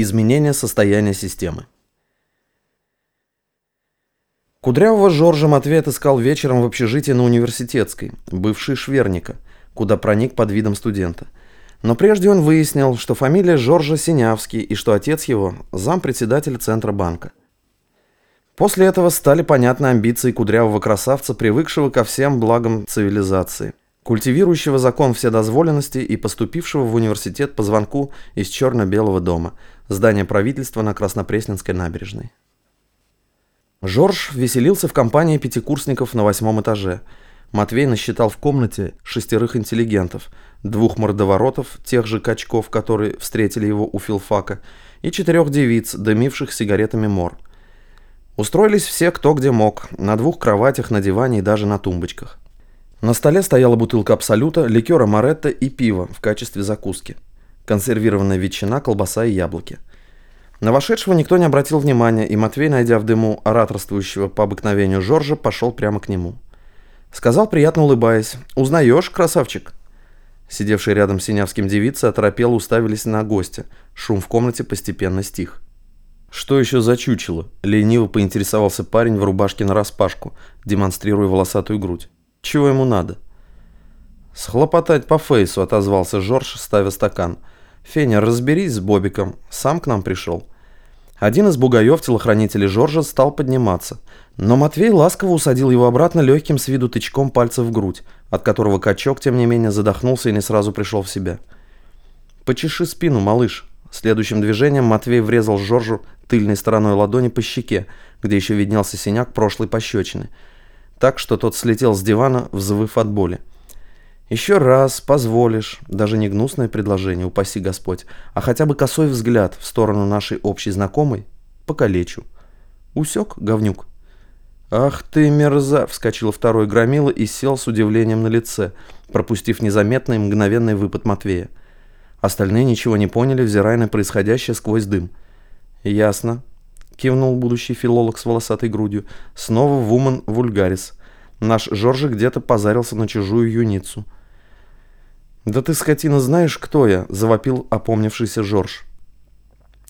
Изменение состояния системы. Кудрявого Жоржа Матвей отыскал вечером в общежитии на университетской, бывшей Шверника, куда проник под видом студента. Но прежде он выяснил, что фамилия Жоржа Синявский и что отец его – зампредседателя Центробанка. После этого стали понятны амбиции кудрявого красавца, привыкшего ко всем благам цивилизации – культивирующего закон вседозволенности и поступившего в университет по звонку из черно-белого дома, здания правительства на Краснопресненской набережной. Жорж веселился в компании пятикурсников на восьмом этаже. Матвей насчитал в комнате шестерых интеллигентов, двух мордоворотов, тех же качков, которые встретили его у филфака, и четырех девиц, дымивших сигаретами мор. Устроились все кто где мог, на двух кроватях, на диване и даже на тумбочках. На столе стояла бутылка Абсолюта, ликера Моретто и пиво в качестве закуски. Консервированная ветчина, колбаса и яблоки. На вошедшего никто не обратил внимания, и Матвей, найдя в дыму ораторствующего по обыкновению Жоржа, пошел прямо к нему. Сказал, приятно улыбаясь, «Узнаешь, красавчик?» Сидевшие рядом с синявским девицы оторопело уставились на гостя. Шум в комнате постепенно стих. «Что еще за чучело?» – лениво поинтересовался парень в рубашке нараспашку, демонстрируя волосатую грудь. Чего ему надо? Схлопотать по фейсу, отозвался Жорж, ставя стакан. Феня, разберись с Бобиком, сам к нам пришел. Один из бугаев, телохранителей Жоржа, стал подниматься. Но Матвей ласково усадил его обратно легким с виду тычком пальца в грудь, от которого качок, тем не менее, задохнулся и не сразу пришел в себя. «Почеши спину, малыш». Следующим движением Матвей врезал Жоржу тыльной стороной ладони по щеке, где еще виднелся синяк прошлой пощечины – так что тот слетел с дивана, взвыв от боли. «Еще раз позволишь, даже не гнусное предложение, упаси Господь, а хотя бы косой взгляд в сторону нашей общей знакомой, покалечу. Усек, говнюк?» «Ах ты, мерза!» — вскочил второй громила и сел с удивлением на лице, пропустив незаметный мгновенный выпад Матвея. Остальные ничего не поняли, взирая на происходящее сквозь дым. «Ясно кивнул будущий филолог с волосатой грудью. Снова вумен вульгарис. Наш Жоржи где-то позарился на чужую юницу. «Да ты, скотина, знаешь, кто я?» – завопил опомнившийся Жорж.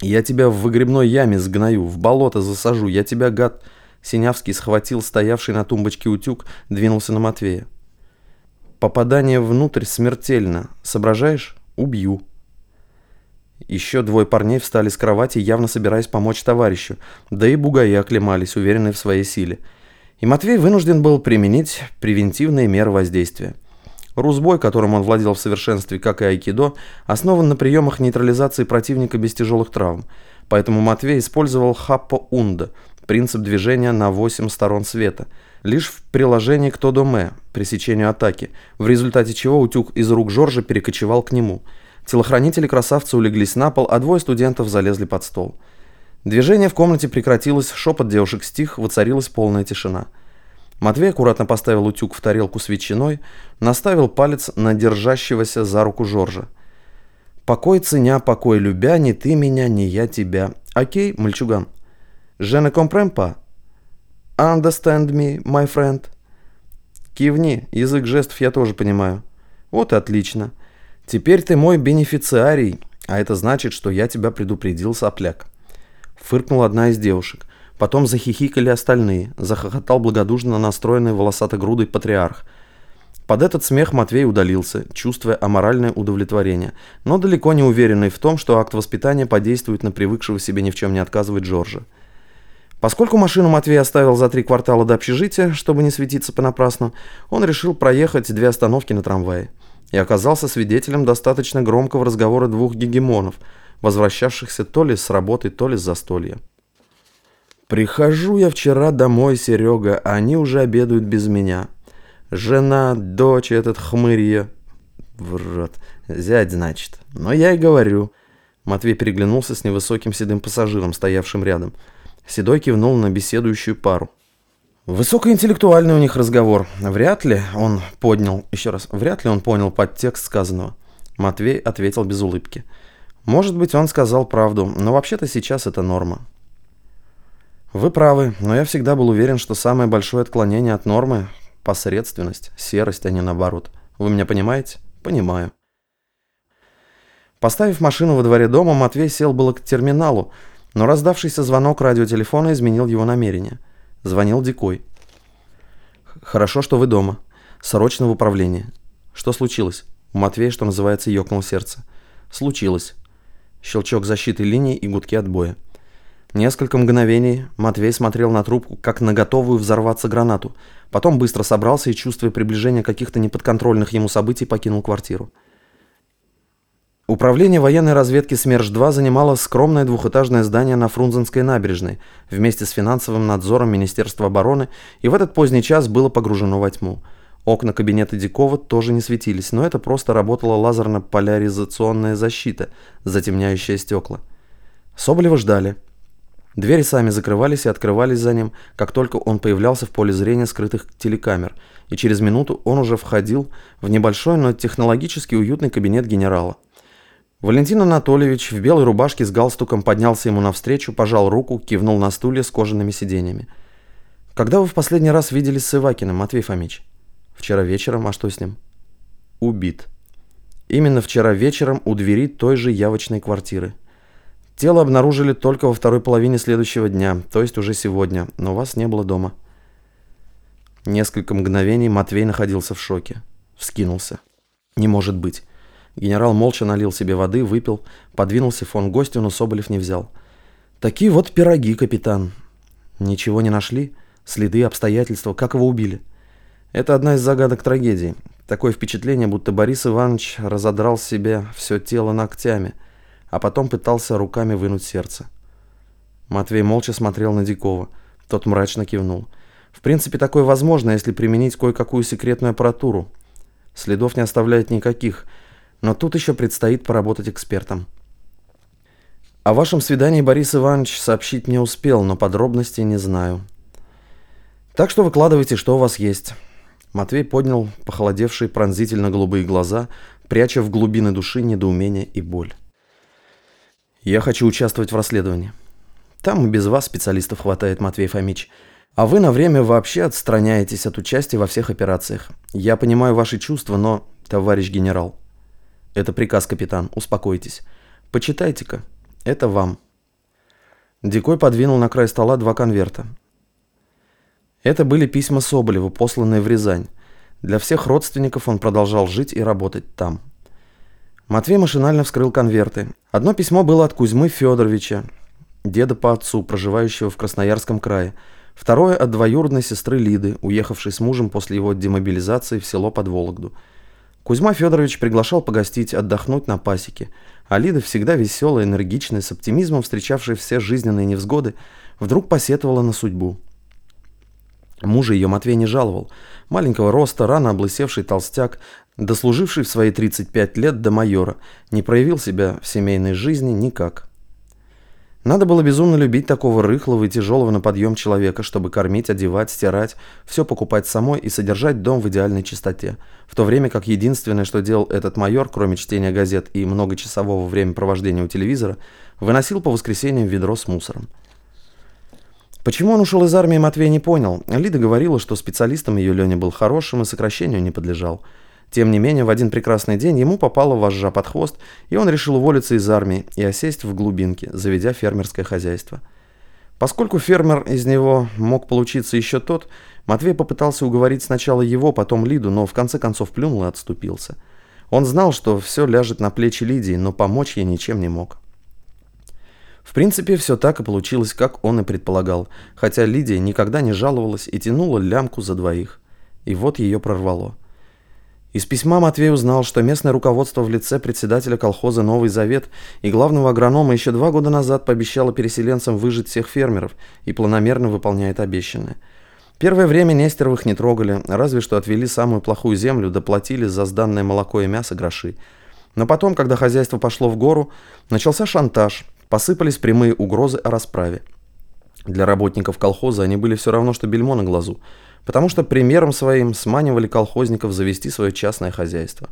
«Я тебя в выгребной яме сгною, в болото засажу, я тебя, гад...» Синявский схватил стоявший на тумбочке утюг, двинулся на Матвея. «Попадание внутрь смертельно. Соображаешь? Убью». Еще двое парней встали с кровати, явно собираясь помочь товарищу, да и бугаи оклемались, уверенные в своей силе. И Матвей вынужден был применить превентивные меры воздействия. Русбой, которым он владел в совершенстве, как и айкидо, основан на приемах нейтрализации противника без тяжелых травм. Поэтому Матвей использовал хаппо-унда, принцип движения на 8 сторон света, лишь в приложении к Тодоме, пресечению атаки, в результате чего утюг из рук Жоржа перекочевал к нему – Телохранители красавца улеглись на пол, а двое студентов залезли под стол. Движение в комнате прекратилось, шепот девушек стих, воцарилась полная тишина. Матвей аккуратно поставил утюг в тарелку с ветчиной, наставил палец на держащегося за руку Жоржа. «Покой ценя, покой любя, не ты меня, не я тебя. Окей, мальчуган?» «Je ne comprends pas». «Understand me, my friend?» «Кивни, язык жестов я тоже понимаю». «Вот и отлично». Теперь ты мой бенефициарий, а это значит, что я тебя предупредил, сопляк. Фыркнула одна из девушек. Потом захихикали остальные. Захохотал благодушно настроенный волосатогрудый патриарх. Под этот смех Матвей удалился, чувствуя аморальное удовлетворение, но далеко не уверенный в том, что акт воспитания подействует на привыкшего себе ни в чем не отказывать Джорджа. Поскольку машину Матвей оставил за три квартала до общежития, чтобы не светиться понапрасну, он решил проехать две остановки на трамвае и оказался свидетелем достаточно громкого разговора двух гегемонов, возвращавшихся то ли с работы, то ли с застолья. «Прихожу я вчера домой, Серега, а они уже обедают без меня. Жена, дочь, этот хмырье...» «Врот, зять, значит. Но я и говорю...» Матвей переглянулся с невысоким седым пассажиром, стоявшим рядом. Седой кивнул на беседующую пару. Высокоинтеллектуальный у них разговор. Вряд ли он поднял, еще раз, вряд ли он понял подтекст сказанного. Матвей ответил без улыбки. Может быть, он сказал правду, но вообще-то сейчас это норма. Вы правы, но я всегда был уверен, что самое большое отклонение от нормы – посредственность, серость, а не наоборот. Вы меня понимаете? Понимаю. Поставив машину во дворе дома, Матвей сел было к терминалу, но раздавшийся звонок радиотелефона изменил его намерение. Звонил Дикой. «Хорошо, что вы дома. Срочно в управление. Что случилось?» У Матвея, что называется, ёкнуло сердце. «Случилось». Щелчок защиты линии и гудки отбоя. Несколько мгновений Матвей смотрел на трубку, как на готовую взорваться гранату. Потом быстро собрался и, чувствуя приближение каких-то неподконтрольных ему событий, покинул квартиру. Управление военной разведки СМЕРШ-2 занимало скромное двухэтажное здание на Фрунзенской набережной вместе с финансовым надзором Министерства обороны и в этот поздний час было погружено во тьму. Окна кабинета Дикова тоже не светились, но это просто работала лазерно-поляризационная защита, затемняющая стекла. Соболева ждали. Двери сами закрывались и открывались за ним, как только он появлялся в поле зрения скрытых телекамер, и через минуту он уже входил в небольшой, но технологически уютный кабинет генерала. Валентин Анатольевич в белой рубашке с галстуком поднялся ему навстречу, пожал руку, кивнул на стуле с кожаными сиденьями. «Когда вы в последний раз виделись с Ивакиным, Матвей Фомич?» «Вчера вечером, а что с ним?» «Убит». Именно вчера вечером у двери той же явочной квартиры. Тело обнаружили только во второй половине следующего дня, то есть уже сегодня, но вас не было дома. Несколько мгновений Матвей находился в шоке. Вскинулся. «Не может быть». Генерал молча налил себе воды, выпил, подвинул сифон гостю, но Соболев не взял. «Такие вот пироги, капитан». «Ничего не нашли? Следы, обстоятельства? Как его убили?» «Это одна из загадок трагедии. Такое впечатление, будто Борис Иванович разодрал себе все тело ногтями, а потом пытался руками вынуть сердце». Матвей молча смотрел на Дикова. Тот мрачно кивнул. «В принципе, такое возможно, если применить кое-какую секретную аппаратуру. Следов не оставляет никаких». Но тут еще предстоит поработать экспертом. О вашем свидании Борис Иванович сообщить не успел, но подробностей не знаю. Так что выкладывайте, что у вас есть. Матвей поднял похолодевшие пронзительно-голубые глаза, пряча в глубины души недоумение и боль. Я хочу участвовать в расследовании. Там и без вас специалистов хватает, Матвей Фомич. А вы на время вообще отстраняетесь от участия во всех операциях. Я понимаю ваши чувства, но, товарищ генерал, «Это приказ, капитан. Успокойтесь. Почитайте-ка. Это вам». Дикой подвинул на край стола два конверта. Это были письма Соболева, посланные в Рязань. Для всех родственников он продолжал жить и работать там. Матвей машинально вскрыл конверты. Одно письмо было от Кузьмы Федоровича, деда по отцу, проживающего в Красноярском крае. Второе от двоюродной сестры Лиды, уехавшей с мужем после его демобилизации в село под Вологду. Кузьма Федорович приглашал погостить, отдохнуть на пасеке. А Лида, всегда веселая, энергичная, с оптимизмом встречавшая все жизненные невзгоды, вдруг посетовала на судьбу. Мужа ее Матвей не жаловал. Маленького роста, рано облысевший толстяк, дослуживший в свои 35 лет до майора, не проявил себя в семейной жизни никак. Надо было безумно любить такого рыхлого и тяжелого на подъем человека, чтобы кормить, одевать, стирать, все покупать самой и содержать дом в идеальной чистоте. В то время как единственное, что делал этот майор, кроме чтения газет и многочасового времяпровождения у телевизора, выносил по воскресеньям ведро с мусором. Почему он ушел из армии, Матвей не понял. Лида говорила, что специалистом ее Леня был хорошим и сокращению не подлежал. Тем не менее, в один прекрасный день ему попала вожжа под хвост, и он решил уволиться из армии и осесть в глубинке, заведя фермерское хозяйство. Поскольку фермер из него мог получиться еще тот, Матвей попытался уговорить сначала его, потом Лиду, но в конце концов плюнул и отступился. Он знал, что все ляжет на плечи Лидии, но помочь ей ничем не мог. В принципе, все так и получилось, как он и предполагал, хотя Лидия никогда не жаловалась и тянула лямку за двоих. И вот ее прорвало. Из письма Матвей узнал, что местное руководство в лице председателя колхоза «Новый Завет» и главного агронома еще два года назад пообещало переселенцам выжить всех фермеров и планомерно выполняет обещанное. Первое время Нестеровых не трогали, разве что отвели самую плохую землю, доплатили за сданное молоко и мясо гроши. Но потом, когда хозяйство пошло в гору, начался шантаж, посыпались прямые угрозы о расправе. Для работников колхоза они были все равно, что бельмо на глазу – потому что примером своим сманивали колхозников завести свое частное хозяйство.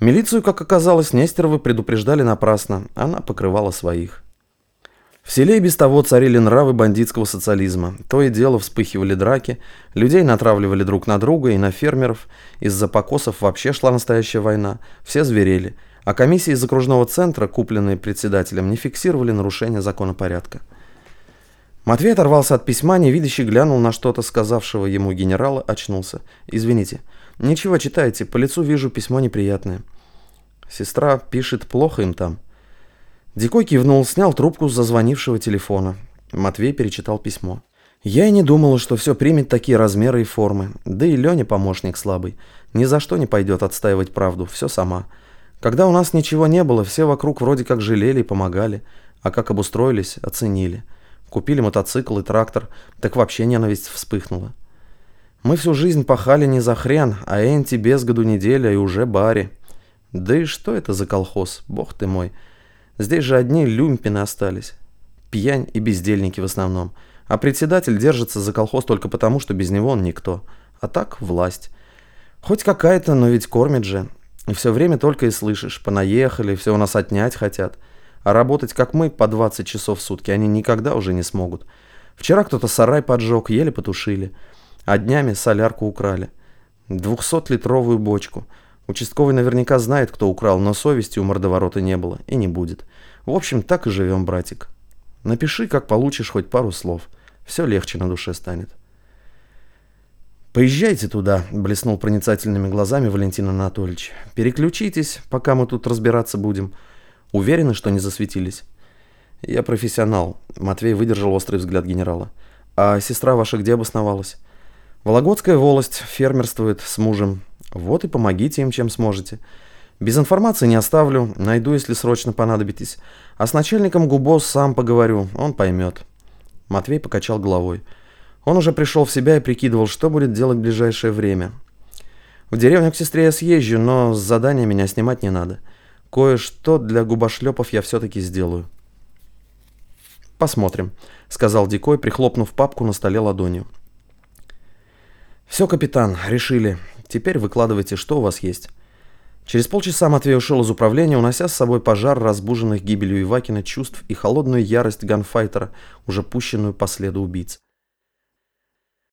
Милицию, как оказалось, Нестеровы предупреждали напрасно, она покрывала своих. В селе и без того царили нравы бандитского социализма. То и дело вспыхивали драки, людей натравливали друг на друга и на фермеров, из-за покосов вообще шла настоящая война, все зверели, а комиссии из окружного центра, купленные председателем, не фиксировали нарушения законопорядка. Матвей оторвался от письма, невидящий глянул на что-то сказавшего ему генерала, очнулся. «Извините. Ничего читайте, по лицу вижу письмо неприятное». Сестра пишет, плохо им там. Дикой кивнул, снял трубку с зазвонившего телефона. Матвей перечитал письмо. Я и не думала, что все примет такие размеры и формы. Да и Леня помощник слабый. Ни за что не пойдет отстаивать правду, все сама. Когда у нас ничего не было, все вокруг вроде как жалели и помогали. А как обустроились, оценили. Купили мотоцикл и трактор, так вообще ненависть вспыхнула. Мы всю жизнь пахали не за хрен, а Энти без году неделя и уже баре. Да и что это за колхоз, бог ты мой. Здесь же одни люмпины остались. Пьянь и бездельники в основном. А председатель держится за колхоз только потому, что без него он никто. А так власть. Хоть какая-то, но ведь кормит же. И все время только и слышишь, понаехали, все у нас отнять хотят. А работать, как мы, по 20 часов в сутки они никогда уже не смогут. Вчера кто-то сарай поджег, еле потушили. А днями солярку украли. Двухсотлитровую бочку. Участковый наверняка знает, кто украл, но совести у мордоворота не было и не будет. В общем, так и живем, братик. Напиши, как получишь хоть пару слов. Все легче на душе станет. «Поезжайте туда», — блеснул проницательными глазами Валентин Анатольевич. «Переключитесь, пока мы тут разбираться будем. Уверены, что не засветились?» «Я профессионал», — Матвей выдержал острый взгляд генерала. «А сестра ваша где обосновалась?» «Вологодская волость, фермерствует с мужем. Вот и помогите им, чем сможете. Без информации не оставлю, найду, если срочно понадобитесь. А с начальником ГУБОС сам поговорю, он поймет». Матвей покачал головой. Он уже пришел в себя и прикидывал, что будет делать в ближайшее время. В деревню к сестре я съезжу, но с задания меня снимать не надо. Кое-что для губошлепов я все-таки сделаю. «Посмотрим», — сказал Дикой, прихлопнув папку на столе ладонью. «Все, капитан, решили. Теперь выкладывайте, что у вас есть». Через полчаса Матвей ушел из управления, унося с собой пожар разбуженных гибелью Ивакина чувств и холодную ярость ганфайтера, уже пущенную по следу убийц.